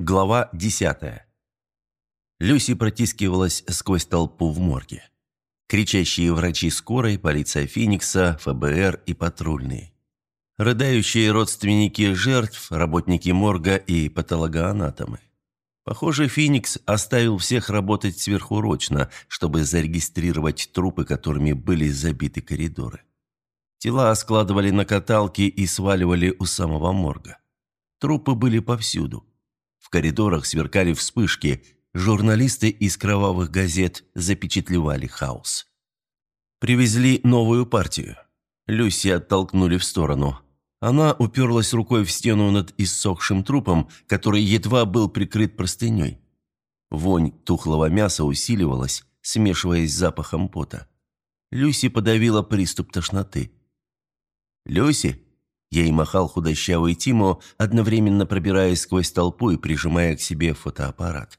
Глава 10. Люси протискивалась сквозь толпу в морге. Кричащие врачи скорой, полиция Феникса, ФБР и патрульные. Рыдающие родственники жертв, работники морга и патологоанатомы. Похоже, Феникс оставил всех работать сверхурочно, чтобы зарегистрировать трупы, которыми были забиты коридоры. Тела складывали на каталки и сваливали у самого морга. Трупы были повсюду. В коридорах сверкали вспышки, журналисты из кровавых газет запечатлевали хаос. Привезли новую партию. Люси оттолкнули в сторону. Она уперлась рукой в стену над иссохшим трупом, который едва был прикрыт простыней. Вонь тухлого мяса усиливалась, смешиваясь с запахом пота. Люси подавила приступ тошноты. «Люси?» Ей махал худощавый Тимо, одновременно пробираясь сквозь толпу и прижимая к себе фотоаппарат.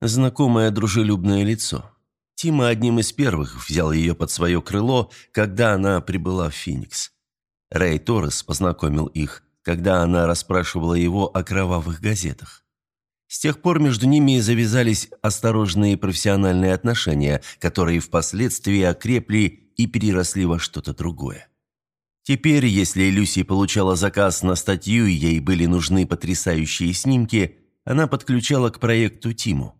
Знакомое дружелюбное лицо. Тима одним из первых взял ее под свое крыло, когда она прибыла в Феникс. Рэй Торрес познакомил их, когда она расспрашивала его о кровавых газетах. С тех пор между ними завязались осторожные профессиональные отношения, которые впоследствии окрепли и переросли во что-то другое. Теперь, если Люси получала заказ на статью и ей были нужны потрясающие снимки, она подключала к проекту Тиму.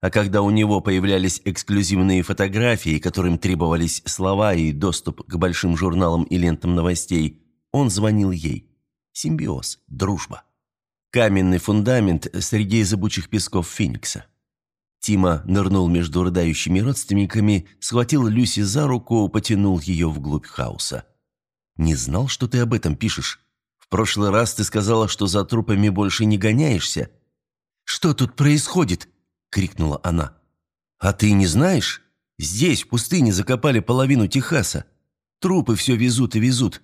А когда у него появлялись эксклюзивные фотографии, которым требовались слова и доступ к большим журналам и лентам новостей, он звонил ей. Симбиоз, дружба. Каменный фундамент среди зыбучих песков Феникса. Тима нырнул между рыдающими родственниками, схватил Люси за руку, потянул ее вглубь хаоса. «Не знал, что ты об этом пишешь. В прошлый раз ты сказала, что за трупами больше не гоняешься». «Что тут происходит?» – крикнула она. «А ты не знаешь? Здесь, в пустыне, закопали половину Техаса. Трупы все везут и везут».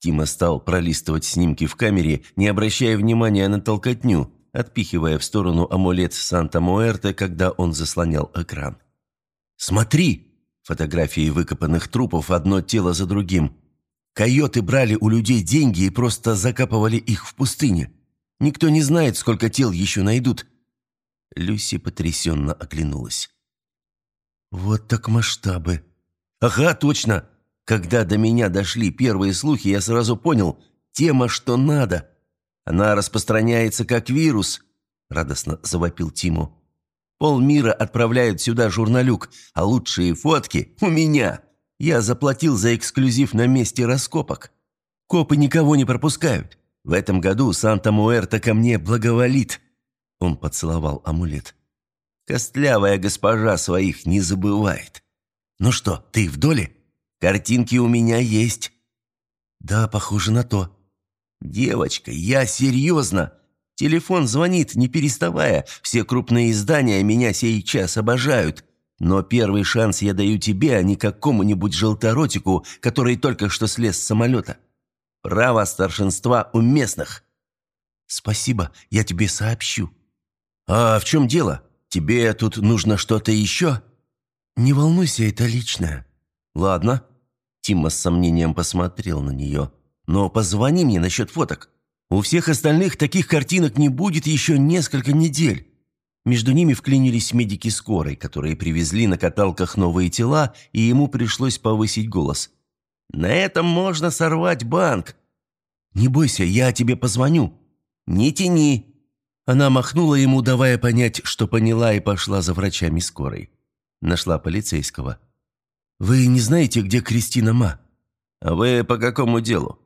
Тима стал пролистывать снимки в камере, не обращая внимания на толкотню, отпихивая в сторону амулет Санта-Муэрте, когда он заслонял экран. «Смотри!» Фотографии выкопанных трупов одно тело за другим. Койоты брали у людей деньги и просто закапывали их в пустыне. Никто не знает, сколько тел еще найдут». Люси потрясенно оглянулась. «Вот так масштабы!» «Ага, точно! Когда до меня дошли первые слухи, я сразу понял, тема что надо. Она распространяется как вирус», — радостно завопил Тиму. «Полмира отправляют сюда журналюк, а лучшие фотки у меня!» Я заплатил за эксклюзив на месте раскопок. Копы никого не пропускают. В этом году Санта-Муэрта ко мне благоволит». Он поцеловал амулет. «Костлявая госпожа своих не забывает. Ну что, ты в доле? Картинки у меня есть». «Да, похоже на то». «Девочка, я серьезно. Телефон звонит, не переставая. Все крупные издания меня сейчас обожают. Но первый шанс я даю тебе, а не какому-нибудь желторотику, который только что слез с самолета. Право старшинства у местных». «Спасибо, я тебе сообщу». «А в чем дело? Тебе тут нужно что-то еще?» «Не волнуйся, это личное». «Ладно». Тима с сомнением посмотрел на нее. «Но позвони мне насчет фоток. У всех остальных таких картинок не будет еще несколько недель. Между ними вклинились медики скорой, которые привезли на каталках новые тела, и ему пришлось повысить голос. «На этом можно сорвать банк!» «Не бойся, я тебе позвоню!» «Не тяни!» Она махнула ему, давая понять, что поняла, и пошла за врачами скорой. Нашла полицейского. «Вы не знаете, где Кристина Ма?» «А вы по какому делу?»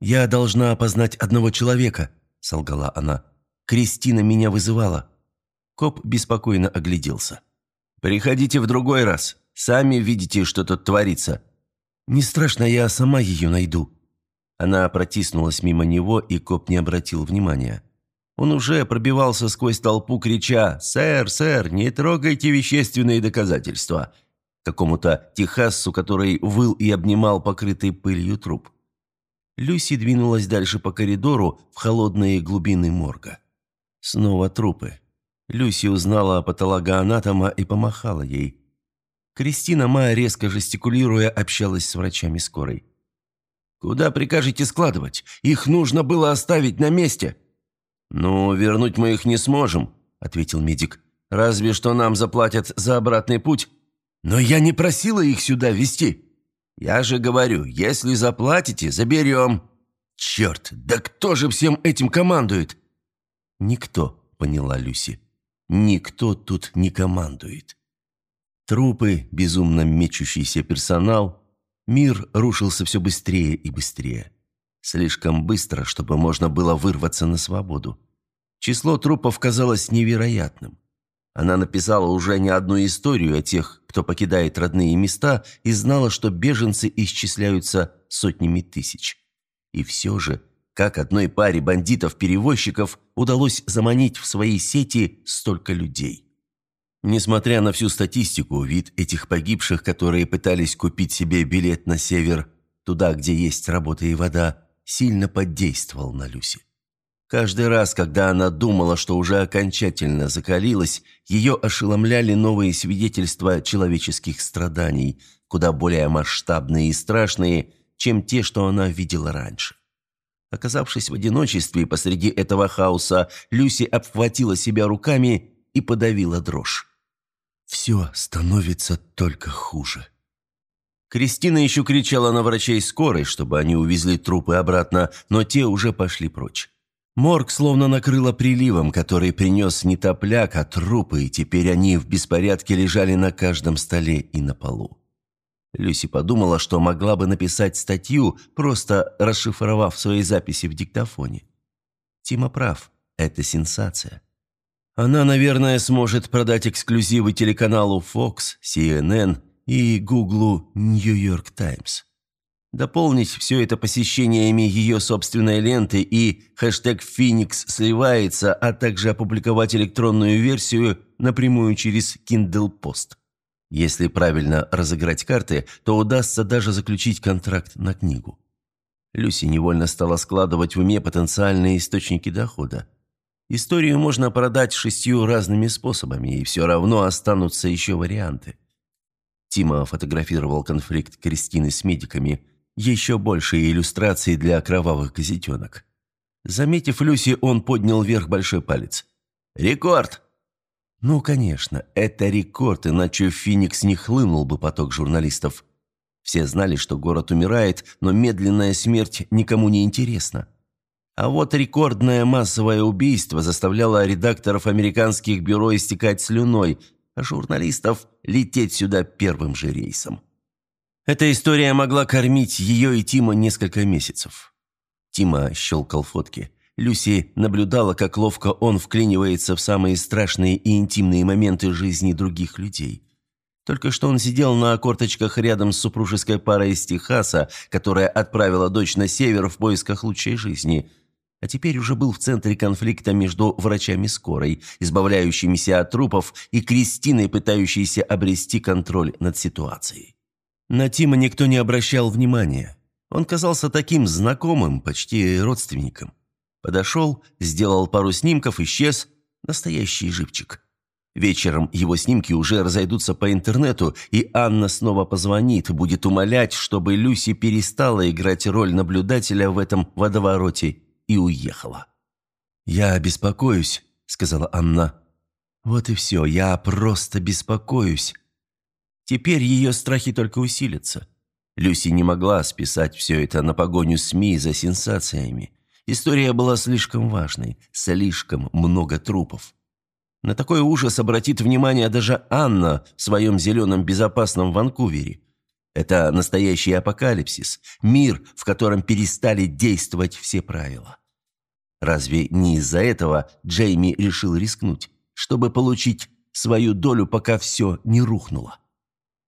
«Я должна опознать одного человека», — солгала она. «Кристина меня вызывала». Коп беспокойно огляделся. «Приходите в другой раз. Сами видите, что тут творится». «Не страшно, я сама ее найду». Она протиснулась мимо него, и коп не обратил внимания. Он уже пробивался сквозь толпу, крича «Сэр, сэр, не трогайте вещественные доказательства!» какому-то Техассу, который выл и обнимал покрытый пылью труп. Люси двинулась дальше по коридору в холодные глубины морга. Снова трупы. Люси узнала о патологоанатома и помахала ей. Кристина Майя, резко жестикулируя, общалась с врачами скорой. «Куда прикажете складывать? Их нужно было оставить на месте!» «Ну, вернуть мы их не сможем», – ответил медик. «Разве что нам заплатят за обратный путь». «Но я не просила их сюда везти». «Я же говорю, если заплатите, заберем». «Черт, да кто же всем этим командует?» «Никто», – поняла Люси. «Никто тут не командует». Трупы, безумно мечущийся персонал. Мир рушился все быстрее и быстрее. Слишком быстро, чтобы можно было вырваться на свободу. Число трупов казалось невероятным. Она написала уже не одну историю о тех, кто покидает родные места, и знала, что беженцы исчисляются сотнями тысяч. И все же, как одной паре бандитов-перевозчиков удалось заманить в свои сети столько людей? Несмотря на всю статистику, вид этих погибших, которые пытались купить себе билет на север, туда, где есть работа и вода, сильно подействовал на Люси. Каждый раз, когда она думала, что уже окончательно закалилась, ее ошеломляли новые свидетельства человеческих страданий, куда более масштабные и страшные, чем те, что она видела раньше. Оказавшись в одиночестве посреди этого хаоса, Люси обхватила себя руками и подавила дрожь. «Все становится только хуже». Кристина еще кричала на врачей скорой, чтобы они увезли трупы обратно, но те уже пошли прочь. Морг словно накрыло приливом, который принес не топляк, а трупы, и теперь они в беспорядке лежали на каждом столе и на полу. Люси подумала, что могла бы написать статью, просто расшифровав свои записи в диктофоне. Тима прав, это сенсация. Она, наверное, сможет продать эксклюзивы телеканалу Fox, CNN и Гуглу New York Times. Дополнить все это посещениями ее собственной ленты и хэштег «Феникс сливается», а также опубликовать электронную версию напрямую через Kindle Post. Если правильно разыграть карты, то удастся даже заключить контракт на книгу. Люси невольно стала складывать в уме потенциальные источники дохода. Историю можно продать шестью разными способами, и все равно останутся еще варианты. Тима фотографировал конфликт Кристины с медиками – еще больше иллюстраций для кровавых газетенок. Заметив Люси, он поднял вверх большой палец. «Рекорд!» Ну, конечно, это рекорд, иначе в Феникс не хлынул бы поток журналистов. Все знали, что город умирает, но медленная смерть никому не интересна. А вот рекордное массовое убийство заставляло редакторов американских бюро истекать слюной, а журналистов лететь сюда первым же рейсом. Эта история могла кормить ее и Тима несколько месяцев. Тима щелкал фотки. Люси наблюдала, как ловко он вклинивается в самые страшные и интимные моменты жизни других людей. Только что он сидел на корточках рядом с супружеской парой из Техаса, которая отправила дочь на север в поисках лучшей жизни – а теперь уже был в центре конфликта между врачами скорой, избавляющимися от трупов, и Кристиной, пытающейся обрести контроль над ситуацией. На Тима никто не обращал внимания. Он казался таким знакомым, почти родственником. Подошел, сделал пару снимков, исчез. Настоящий живчик. Вечером его снимки уже разойдутся по интернету, и Анна снова позвонит, будет умолять, чтобы Люси перестала играть роль наблюдателя в этом водовороте и уехала. «Я беспокоюсь», — сказала Анна. «Вот и все, я просто беспокоюсь. Теперь ее страхи только усилятся. Люси не могла списать все это на погоню СМИ за сенсациями. История была слишком важной, слишком много трупов. На такой ужас обратит внимание даже Анна в своем зеленом безопасном Ванкувере. Это настоящий апокалипсис, мир, в котором перестали действовать все правила. Разве не из-за этого Джейми решил рискнуть, чтобы получить свою долю, пока все не рухнуло?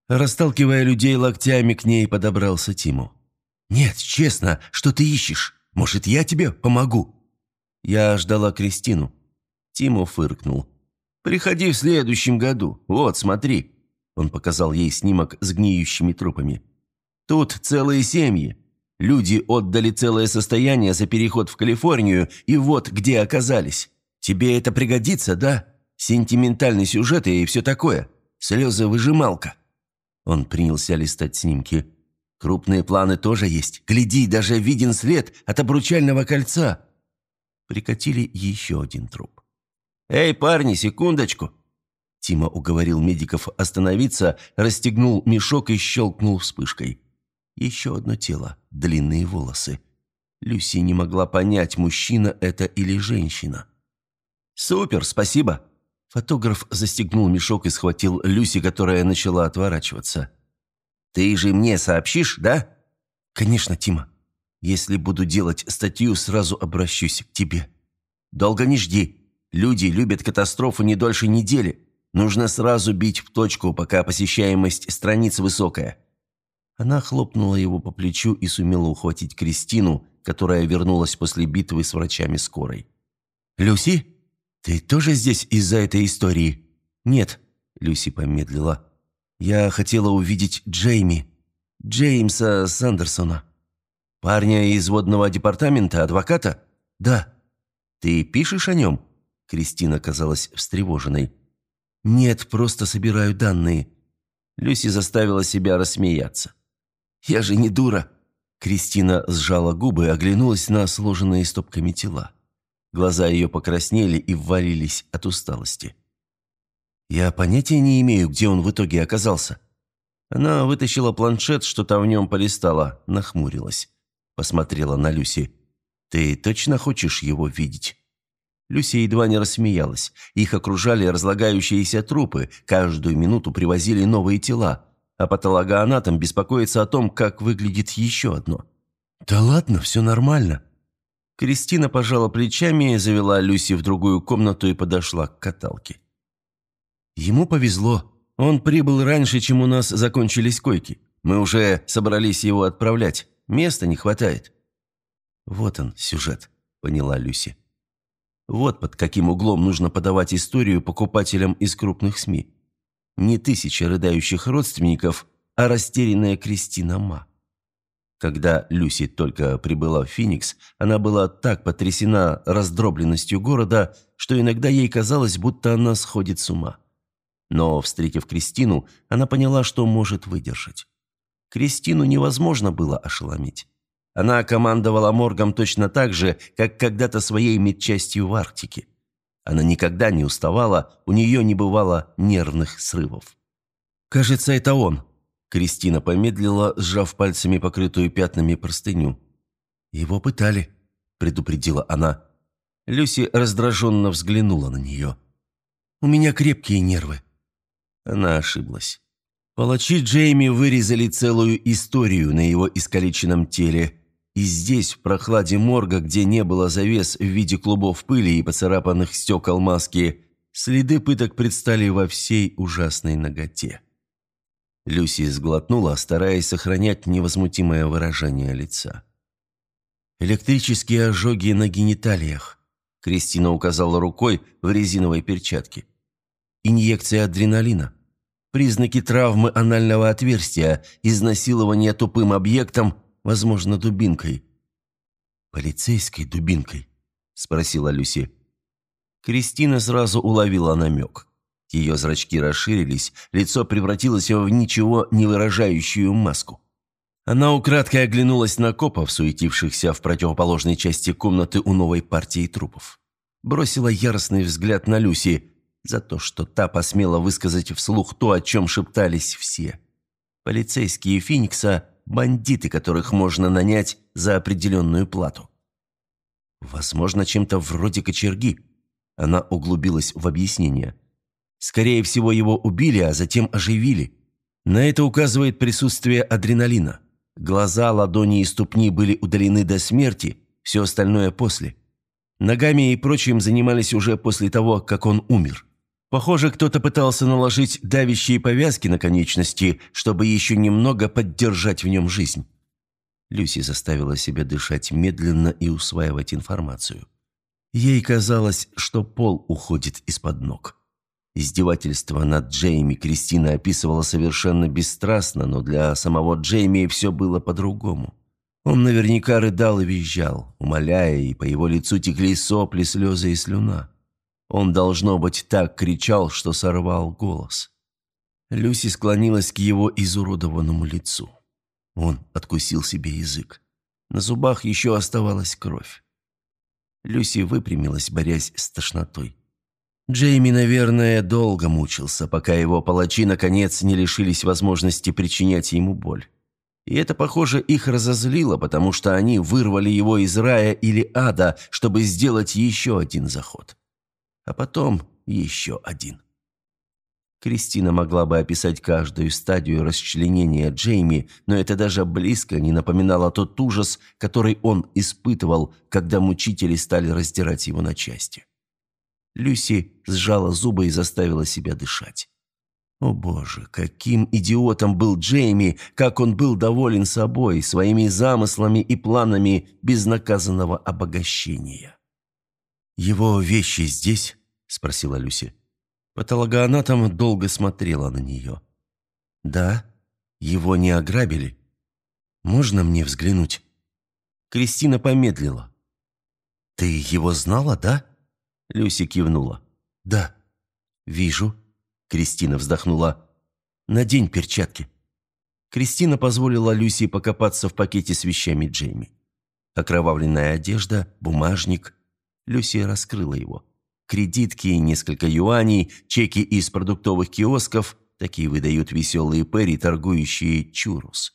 Расталкивая людей локтями, к ней подобрался Тиму. «Нет, честно, что ты ищешь? Может, я тебе помогу?» Я ждала Кристину. Тиму фыркнул. «Приходи в следующем году. Вот, смотри». Он показал ей снимок с гниющими трупами. «Тут целые семьи. Люди отдали целое состояние за переход в Калифорнию, и вот где оказались. Тебе это пригодится, да? Сентиментальный сюжет и все такое. Слезы-выжималка». Он принялся листать снимки. «Крупные планы тоже есть. Гляди, даже виден след от обручального кольца». Прикатили еще один труп. «Эй, парни, секундочку!» Тима уговорил медиков остановиться, расстегнул мешок и щелкнул вспышкой. Еще одно тело, длинные волосы. Люси не могла понять, мужчина это или женщина. «Супер, спасибо!» Фотограф застегнул мешок и схватил Люси, которая начала отворачиваться. «Ты же мне сообщишь, да?» «Конечно, Тима. Если буду делать статью, сразу обращусь к тебе». «Долго не жди. Люди любят катастрофу не дольше недели. Нужно сразу бить в точку, пока посещаемость страниц высокая». Она хлопнула его по плечу и сумела ухватить Кристину, которая вернулась после битвы с врачами скорой. «Люси, ты тоже здесь из-за этой истории?» «Нет», — Люси помедлила. «Я хотела увидеть Джейми, Джеймса Сандерсона». «Парня из водного департамента, адвоката?» «Да». «Ты пишешь о нем?» Кристина казалась встревоженной. «Нет, просто собираю данные». Люси заставила себя рассмеяться. «Я же не дура!» Кристина сжала губы и оглянулась на сложенные стопками тела. Глаза ее покраснели и ввалились от усталости. «Я понятия не имею, где он в итоге оказался». Она вытащила планшет, что-то в нем полистала, нахмурилась. Посмотрела на Люси. «Ты точно хочешь его видеть?» Люси едва не рассмеялась. Их окружали разлагающиеся трупы, каждую минуту привозили новые тела а патологоанатом беспокоится о том, как выглядит еще одно. «Да ладно, все нормально». Кристина пожала плечами, завела Люси в другую комнату и подошла к каталке. Ему повезло. Он прибыл раньше, чем у нас закончились койки. Мы уже собрались его отправлять. Места не хватает. Вот он, сюжет, поняла Люси. Вот под каким углом нужно подавать историю покупателям из крупных СМИ. Не тысяча рыдающих родственников, а растерянная Кристина Ма. Когда Люси только прибыла в Феникс, она была так потрясена раздробленностью города, что иногда ей казалось, будто она сходит с ума. Но, встретив Кристину, она поняла, что может выдержать. Кристину невозможно было ошеломить. Она командовала моргом точно так же, как когда-то своей медчастью в Арктике. Она никогда не уставала, у нее не бывало нервных срывов. «Кажется, это он», – Кристина помедлила, сжав пальцами покрытую пятнами простыню. «Его пытали», – предупредила она. Люси раздраженно взглянула на нее. «У меня крепкие нервы». Она ошиблась. Палачи Джейми вырезали целую историю на его искалеченном теле – и здесь, в прохладе морга, где не было завес в виде клубов пыли и поцарапанных стекол маски, следы пыток предстали во всей ужасной ноготе. Люси сглотнула, стараясь сохранять невозмутимое выражение лица. «Электрические ожоги на гениталиях», – Кристина указала рукой в резиновой перчатке. «Инъекция адреналина. Признаки травмы анального отверстия, изнасилования тупым объектом – возможно, дубинкой». «Полицейской дубинкой?» – спросила Люси. Кристина сразу уловила намек. Ее зрачки расширились, лицо превратилось в ничего не выражающую маску. Она украдкой оглянулась на копов, суетившихся в противоположной части комнаты у новой партии трупов. Бросила яростный взгляд на Люси за то, что та посмела высказать вслух то, о чем шептались все. Полицейские Феникса бандиты, которых можно нанять за определенную плату. Возможно, чем-то вроде кочерги. Она углубилась в объяснение. Скорее всего, его убили, а затем оживили. На это указывает присутствие адреналина. Глаза, ладони и ступни были удалены до смерти, все остальное после. Ногами и прочим занимались уже после того, как он умер. Похоже, кто-то пытался наложить давящие повязки на конечности, чтобы еще немного поддержать в нем жизнь. Люси заставила себя дышать медленно и усваивать информацию. Ей казалось, что пол уходит из-под ног. Издевательство над Джейми Кристина описывала совершенно бесстрастно, но для самого Джейми все было по-другому. Он наверняка рыдал и визжал, умоляя, и по его лицу текли сопли, слезы и слюна. Он, должно быть, так кричал, что сорвал голос. Люси склонилась к его изуродованному лицу. Он откусил себе язык. На зубах еще оставалась кровь. Люси выпрямилась, борясь с тошнотой. Джейми, наверное, долго мучился, пока его палачи наконец не лишились возможности причинять ему боль. И это, похоже, их разозлило, потому что они вырвали его из рая или ада, чтобы сделать еще один заход. А потом еще один. Кристина могла бы описать каждую стадию расчленения Джейми, но это даже близко не напоминало тот ужас, который он испытывал, когда мучители стали раздирать его на части. Люси сжала зубы и заставила себя дышать. О боже, каким идиотом был Джейми, как он был доволен собой, своими замыслами и планами безнаказанного обогащения. «Его вещи здесь?» – спросила Люси. Патологоанатом долго смотрела на нее. «Да? Его не ограбили? Можно мне взглянуть?» Кристина помедлила. «Ты его знала, да?» Люси кивнула. «Да». «Вижу». Кристина вздохнула. «Надень перчатки». Кристина позволила Люси покопаться в пакете с вещами Джейми. Окровавленная одежда, бумажник. Люси раскрыла его. Кредитки, несколько юаней, чеки из продуктовых киосков. Такие выдают веселые Перри, торгующие чурус.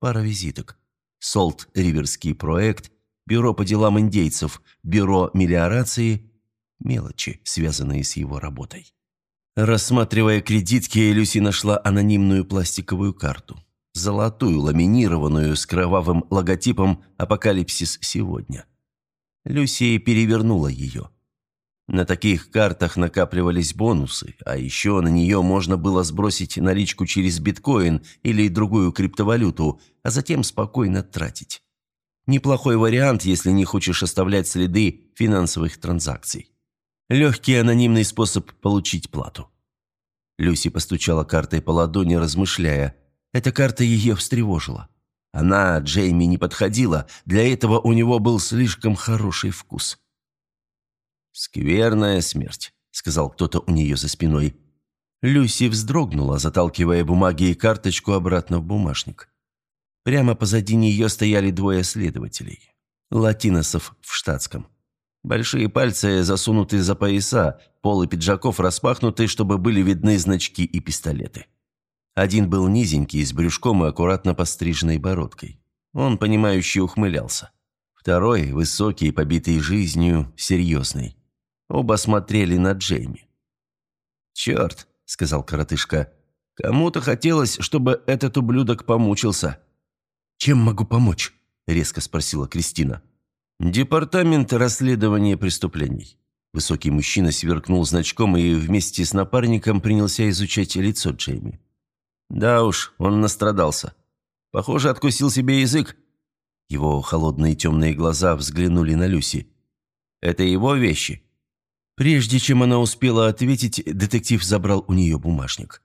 Пара визиток. Солт Риверский проект, Бюро по делам индейцев, Бюро мелиорации. Мелочи, связанные с его работой. Рассматривая кредитки, Люси нашла анонимную пластиковую карту. Золотую, ламинированную, с кровавым логотипом «Апокалипсис сегодня». Люси перевернула ее. На таких картах накапливались бонусы, а еще на нее можно было сбросить наличку через биткоин или другую криптовалюту, а затем спокойно тратить. Неплохой вариант, если не хочешь оставлять следы финансовых транзакций. Легкий анонимный способ получить плату. Люси постучала картой по ладони, размышляя. Эта карта ее встревожила. Она, Джейми, не подходила, для этого у него был слишком хороший вкус. «Скверная смерть», — сказал кто-то у нее за спиной. Люси вздрогнула, заталкивая бумаги и карточку обратно в бумажник. Прямо позади нее стояли двое следователей. Латиносов в штатском. Большие пальцы засунуты за пояса, полы пиджаков распахнуты, чтобы были видны значки и пистолеты. Один был низенький, с брюшком и аккуратно постриженной бородкой. Он, понимающе ухмылялся. Второй, высокий, побитый жизнью, серьезный. Оба смотрели на Джейми. «Черт», — сказал коротышка, — «кому-то хотелось, чтобы этот ублюдок помучился». «Чем могу помочь?» — резко спросила Кристина. «Департамент расследования преступлений». Высокий мужчина сверкнул значком и вместе с напарником принялся изучать лицо Джейми. «Да уж, он настрадался. Похоже, откусил себе язык». Его холодные темные глаза взглянули на Люси. «Это его вещи?» Прежде чем она успела ответить, детектив забрал у нее бумажник.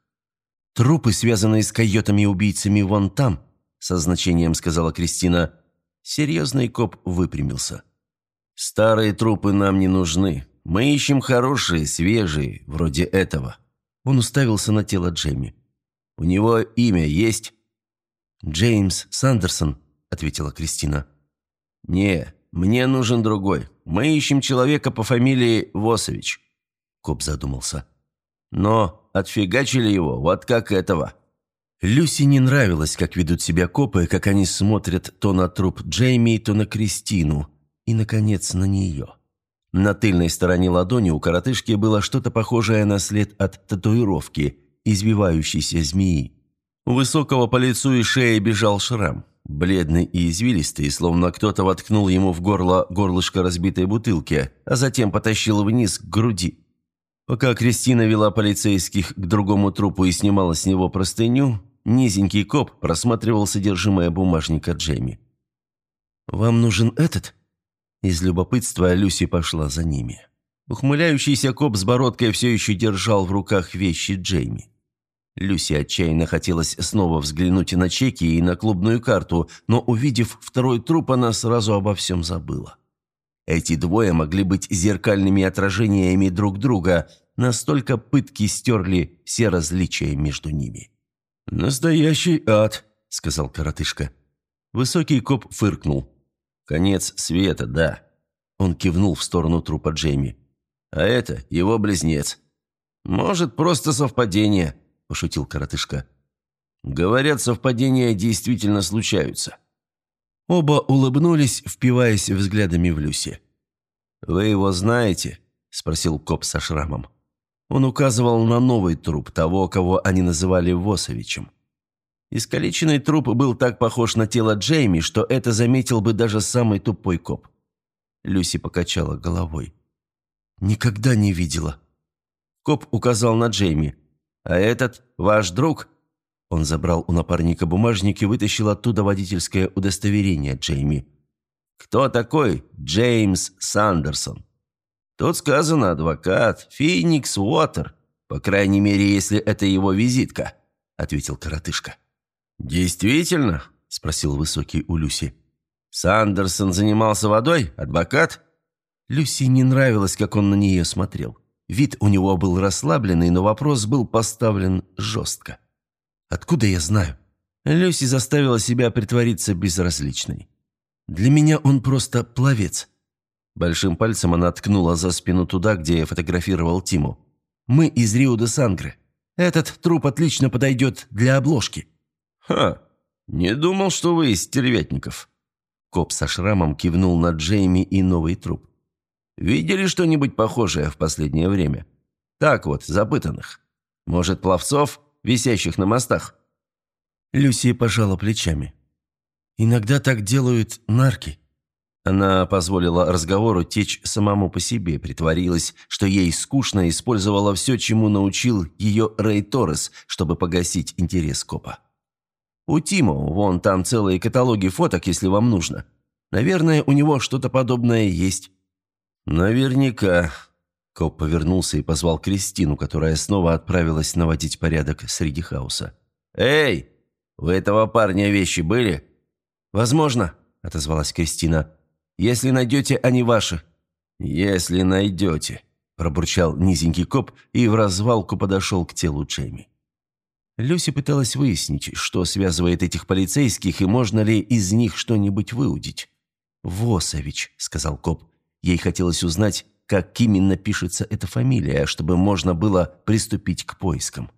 «Трупы, связанные с койотами-убийцами, вон там», — со значением сказала Кристина. Серьезный коп выпрямился. «Старые трупы нам не нужны. Мы ищем хорошие, свежие, вроде этого». Он уставился на тело Джейми. «У него имя есть?» «Джеймс Сандерсон», — ответила Кристина. «Не, мне нужен другой. Мы ищем человека по фамилии Восович». Коп задумался. «Но отфигачили его, вот как этого». Люси не нравилось, как ведут себя копы, как они смотрят то на труп Джейми, то на Кристину, и, наконец, на нее. На тыльной стороне ладони у коротышки было что-то похожее на след от татуировки, извивающейся змеи. У высокого по лицу и шее бежал шрам бледный и извилистый, словно кто-то воткнул ему в горло горлышко разбитой бутылки, а затем потащил вниз к груди. Пока Кристина вела полицейских к другому трупу и снимала с него простыню, низенький коп просматривал содержимое бумажника Джейми. «Вам нужен этот?» Из любопытства Люси пошла за ними. Ухмыляющийся коп с бородкой все еще держал в руках вещи Джейми. Люси отчаянно хотелось снова взглянуть на чеки и на клубную карту, но, увидев второй труп, она сразу обо всем забыла. Эти двое могли быть зеркальными отражениями друг друга, настолько пытки стерли все различия между ними. «Настоящий ад», — сказал коротышка. Высокий коп фыркнул. «Конец света, да. Он кивнул в сторону трупа Джейми. «А это его близнец». «Может, просто совпадение», – пошутил коротышка. «Говорят, совпадения действительно случаются». Оба улыбнулись, впиваясь взглядами в Люси. «Вы его знаете?» – спросил коп со шрамом. Он указывал на новый труп, того, кого они называли Восовичем. Искалеченный труп был так похож на тело Джейми, что это заметил бы даже самый тупой коп. Люси покачала головой. «Никогда не видела». Коп указал на Джейми. «А этот ваш друг?» Он забрал у напарника бумажник и вытащил оттуда водительское удостоверение Джейми. «Кто такой Джеймс Сандерсон?» «Тут сказано адвокат, Феникс Уотер, по крайней мере, если это его визитка», — ответил коротышка. «Действительно?» – спросил высокий у Люси. «Сандерсон занимался водой? Адвокат?» Люси не нравилось, как он на нее смотрел. Вид у него был расслабленный, но вопрос был поставлен жестко. «Откуда я знаю?» Люси заставила себя притвориться безразличной. «Для меня он просто пловец». Большим пальцем она ткнула за спину туда, где я фотографировал Тиму. «Мы из Рио-де-Сангре. Этот труп отлично подойдет для обложки». «Ха! Не думал, что вы из стервятников». Коп со шрамом кивнул на Джейми и новый труп. «Видели что-нибудь похожее в последнее время? Так вот, запытанных. Может, пловцов, висящих на мостах?» Люси пожала плечами. «Иногда так делают нарки». Она позволила разговору течь самому по себе, притворилась, что ей скучно, использовала все, чему научил ее Рэй Торрес, чтобы погасить интерес копа. У Тимо, вон там целые каталоги фоток, если вам нужно. Наверное, у него что-то подобное есть». «Наверняка». Коп повернулся и позвал Кристину, которая снова отправилась наводить порядок среди хаоса. «Эй, у этого парня вещи были?» «Возможно», — отозвалась Кристина. «Если найдете, они ваши». «Если найдете», — пробурчал низенький коп и в развалку подошел к телу Джейми. Люси пыталась выяснить, что связывает этих полицейских и можно ли из них что-нибудь выудить. «Восович», — сказал коп. Ей хотелось узнать, как именно пишется эта фамилия, чтобы можно было приступить к поискам.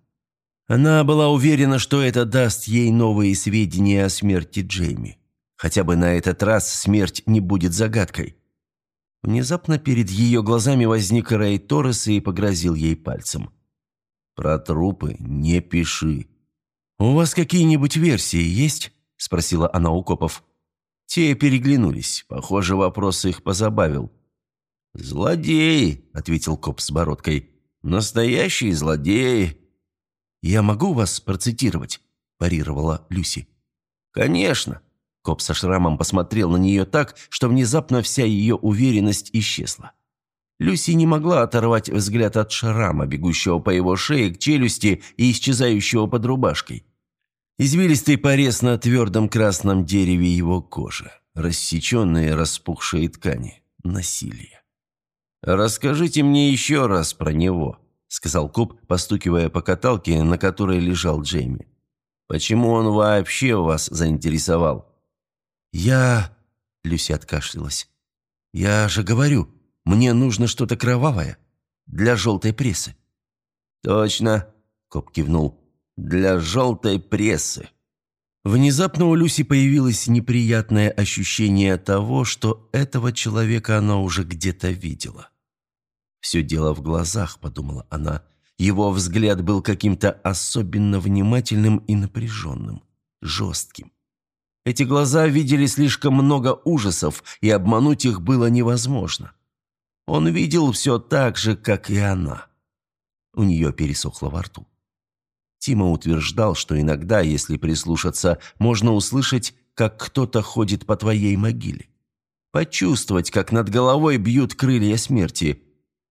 Она была уверена, что это даст ей новые сведения о смерти Джейми. Хотя бы на этот раз смерть не будет загадкой. Внезапно перед ее глазами возник Рэй Торрес и погрозил ей пальцем. Про трупы не пиши. «У вас какие-нибудь версии есть?» – спросила она у копов. Те переглянулись. Похоже, вопрос их позабавил. «Злодеи», – ответил коп с бородкой. «Настоящие злодеи». «Я могу вас процитировать?» – парировала Люси. «Конечно». Коп со шрамом посмотрел на нее так, что внезапно вся ее уверенность исчезла. Люси не могла оторвать взгляд от шрама, бегущего по его шее к челюсти и исчезающего под рубашкой. Извилистый порез на твердом красном дереве его кожи, рассеченные распухшие ткани, насилие. «Расскажите мне еще раз про него», — сказал Куб, постукивая по каталке, на которой лежал Джейми. «Почему он вообще вас заинтересовал?» «Я...» — Люси откашлялась. «Я же говорю, мне нужно что-то кровавое. Для желтой прессы». «Точно», — Коп кивнул. «Для желтой прессы». Внезапно у Люси появилось неприятное ощущение того, что этого человека она уже где-то видела. «Все дело в глазах», — подумала она. Его взгляд был каким-то особенно внимательным и напряженным, жестким. Эти глаза видели слишком много ужасов, и обмануть их было невозможно. Он видел все так же, как и она. У нее пересохло во рту. Тима утверждал, что иногда, если прислушаться, можно услышать, как кто-то ходит по твоей могиле. Почувствовать, как над головой бьют крылья смерти.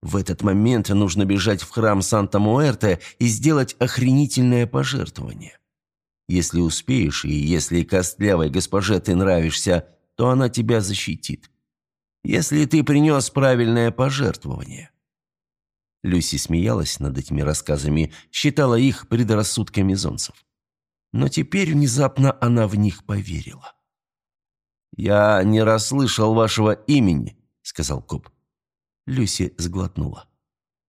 В этот момент нужно бежать в храм Санта-Муэрте и сделать охренительное пожертвование. Если успеешь, и если костлявой госпоже ты нравишься, то она тебя защитит если ты принес правильное пожертвование». Люси смеялась над этими рассказами, считала их предрассудками зонцев. Но теперь внезапно она в них поверила. «Я не расслышал вашего имени», — сказал коп. Люси сглотнула.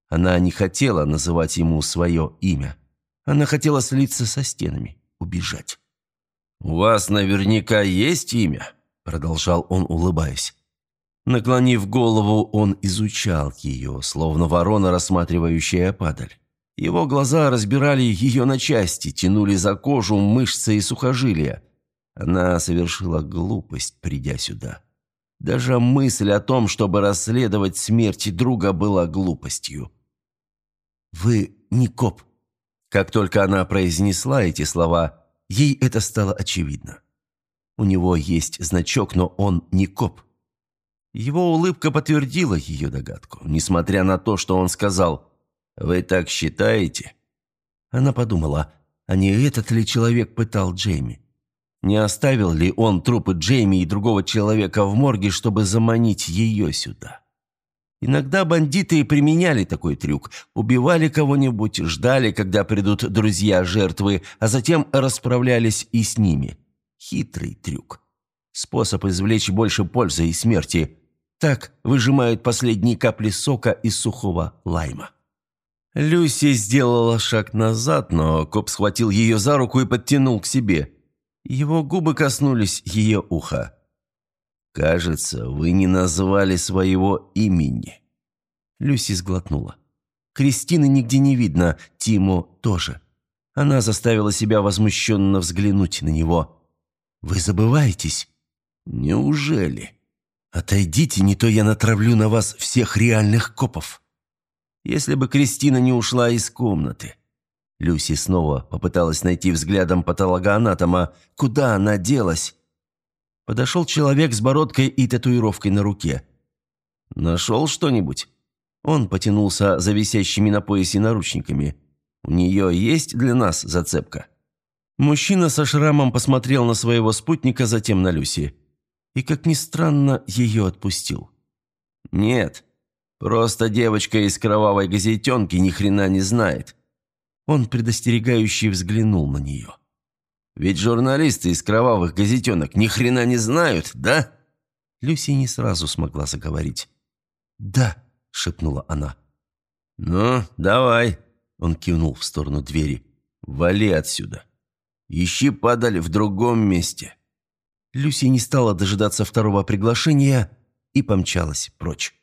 Она не хотела называть ему свое имя. Она хотела слиться со стенами, убежать. «У вас наверняка есть имя?» – продолжал он, улыбаясь. Наклонив голову, он изучал ее, словно ворона, рассматривающая падаль. Его глаза разбирали ее на части, тянули за кожу мышцы и сухожилия. Она совершила глупость, придя сюда. Даже мысль о том, чтобы расследовать смерть друга, была глупостью. «Вы не коп». Как только она произнесла эти слова, ей это стало очевидно. У него есть значок, но он не коп. Его улыбка подтвердила ее догадку, несмотря на то, что он сказал «Вы так считаете?» Она подумала, а не этот ли человек пытал Джейми? Не оставил ли он трупы Джейми и другого человека в морге, чтобы заманить ее сюда? Иногда бандиты применяли такой трюк. Убивали кого-нибудь, ждали, когда придут друзья жертвы, а затем расправлялись и с ними. Хитрый трюк. Способ извлечь больше пользы и смерти. Так выжимают последние капли сока из сухого лайма. Люси сделала шаг назад, но коп схватил ее за руку и подтянул к себе. Его губы коснулись ее уха. «Кажется, вы не назвали своего имени». Люси сглотнула. Кристины нигде не видно, Тимо тоже. Она заставила себя возмущенно взглянуть на него. «Вы забываетесь?» «Неужели?» «Отойдите, не то я натравлю на вас всех реальных копов». Если бы Кристина не ушла из комнаты. Люси снова попыталась найти взглядом патологоанатома. Куда она делась? Подошел человек с бородкой и татуировкой на руке. «Нашел что-нибудь?» Он потянулся за висящими на поясе наручниками. «У нее есть для нас зацепка?» Мужчина со шрамом посмотрел на своего спутника, затем на Люси. И, как ни странно, ее отпустил. «Нет, просто девочка из кровавой газетенки ни хрена не знает». Он предостерегающе взглянул на нее. Ведь журналисты из кровавых газетенок ни хрена не знают, да?» Люси не сразу смогла заговорить. «Да», — шепнула она. «Ну, давай», — он кивнул в сторону двери. «Вали отсюда. Ищи падаль в другом месте». Люси не стала дожидаться второго приглашения и помчалась прочь.